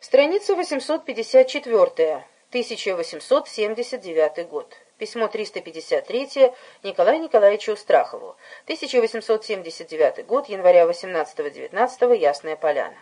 Страница 854, 1879 год. Письмо 353 Николаю Николаевичу Страхову. 1879 год, января 18-19, Ясная Поляна.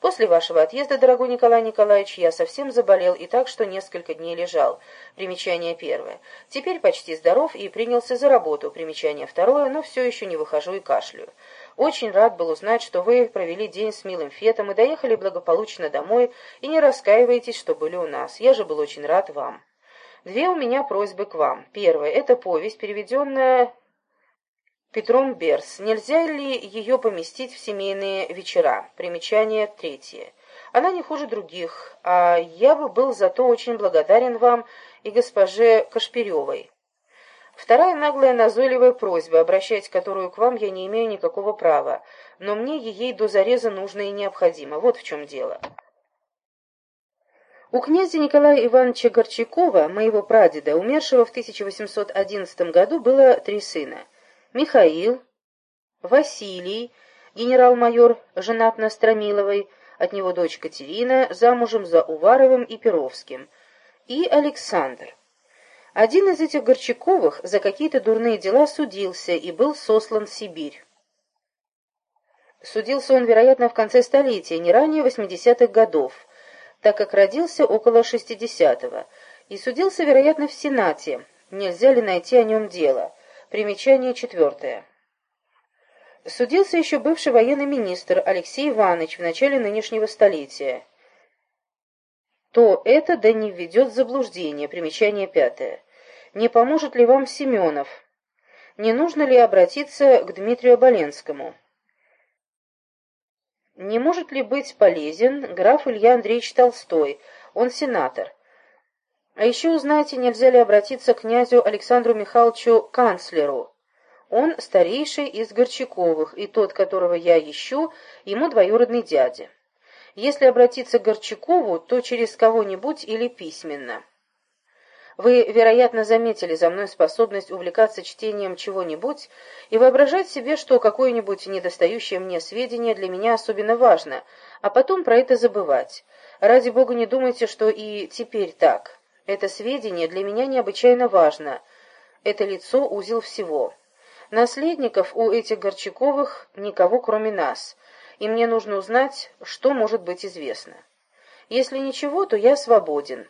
После вашего отъезда, дорогой Николай Николаевич, я совсем заболел и так, что несколько дней лежал. Примечание первое. Теперь почти здоров и принялся за работу. Примечание второе, но все еще не выхожу и кашляю. Очень рад был узнать, что вы провели день с милым Фетом и доехали благополучно домой, и не раскаиваетесь, что были у нас. Я же был очень рад вам. Две у меня просьбы к вам. Первая — это повесть, переведенная Петром Берс. Нельзя ли ее поместить в семейные вечера? Примечание третье. Она не хуже других, а я бы был зато очень благодарен вам и госпоже Кашпиревой. Вторая наглая назойливая просьба, обращать которую к вам я не имею никакого права, но мне ей до зареза нужно и необходимо. Вот в чем дело. У князя Николая Ивановича Горчакова, моего прадеда, умершего в 1811 году, было три сына. Михаил, Василий, генерал-майор, женат на Стромиловой, от него дочь Катерина, замужем за Уваровым и Перовским, и Александр. Один из этих Горчаковых за какие-то дурные дела судился и был сослан в Сибирь. Судился он, вероятно, в конце столетия, не ранее 80-х годов, так как родился около 60-го, и судился, вероятно, в Сенате, нельзя ли найти о нем дело. Примечание четвертое. Судился еще бывший военный министр Алексей Иванович в начале нынешнего столетия. То это да не введет в заблуждение. Примечание пятое. Не поможет ли вам Семенов? Не нужно ли обратиться к Дмитрию Оболенскому? Не может ли быть полезен граф Илья Андреевич Толстой? Он сенатор. А еще узнайте, нельзя ли обратиться к князю Александру Михайловичу канцлеру. Он старейший из Горчаковых, и тот, которого я ищу, ему двоюродный дядя. Если обратиться к Горчакову, то через кого-нибудь или письменно. Вы, вероятно, заметили за мной способность увлекаться чтением чего-нибудь и воображать себе, что какое-нибудь недостающее мне сведение для меня особенно важно, а потом про это забывать. Ради бога не думайте, что и теперь так. Это сведение для меня необычайно важно. Это лицо узел всего. Наследников у этих Горчаковых никого, кроме нас, и мне нужно узнать, что может быть известно. Если ничего, то я свободен.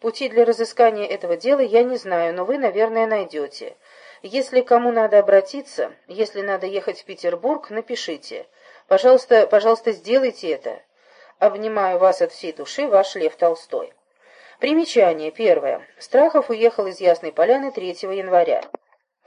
Пути для разыскания этого дела я не знаю, но вы, наверное, найдете. Если кому надо обратиться, если надо ехать в Петербург, напишите. Пожалуйста, пожалуйста, сделайте это. Обнимаю вас от всей души, ваш Лев Толстой. Примечание. Первое. Страхов уехал из Ясной Поляны 3 января.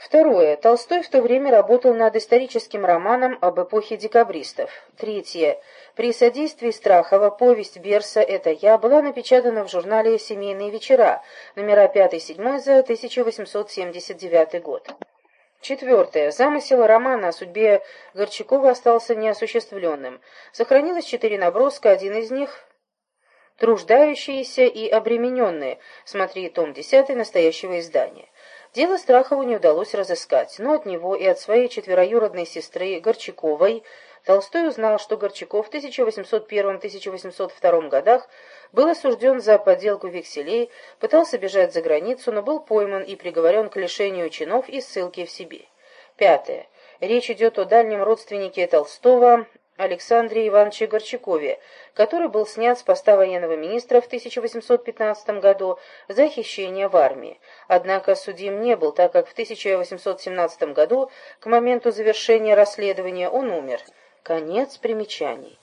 Второе. Толстой в то время работал над историческим романом об эпохе декабристов. Третье. При содействии Страхова повесть Берса «Это я» была напечатана в журнале «Семейные вечера», номера 5-7 за 1879 год. Четвертое. Замысел романа о судьбе Горчакова остался неосуществленным. Сохранилось четыре наброска, один из них труждающиеся и обремененные. Смотри том 10 настоящего издания. Дело Страхову не удалось разыскать, но от него и от своей четвероюродной сестры Горчаковой Толстой узнал, что Горчаков в 1801-1802 годах был осужден за подделку векселей, пытался бежать за границу, но был пойман и приговорен к лишению чинов и ссылке в Сибирь. Пятое. Речь идет о дальнем родственнике Толстого Александре Ивановиче Горчакове, который был снят с поста военного министра в 1815 году за хищение в армии. Однако судим не был, так как в 1817 году, к моменту завершения расследования, он умер. Конец примечаний.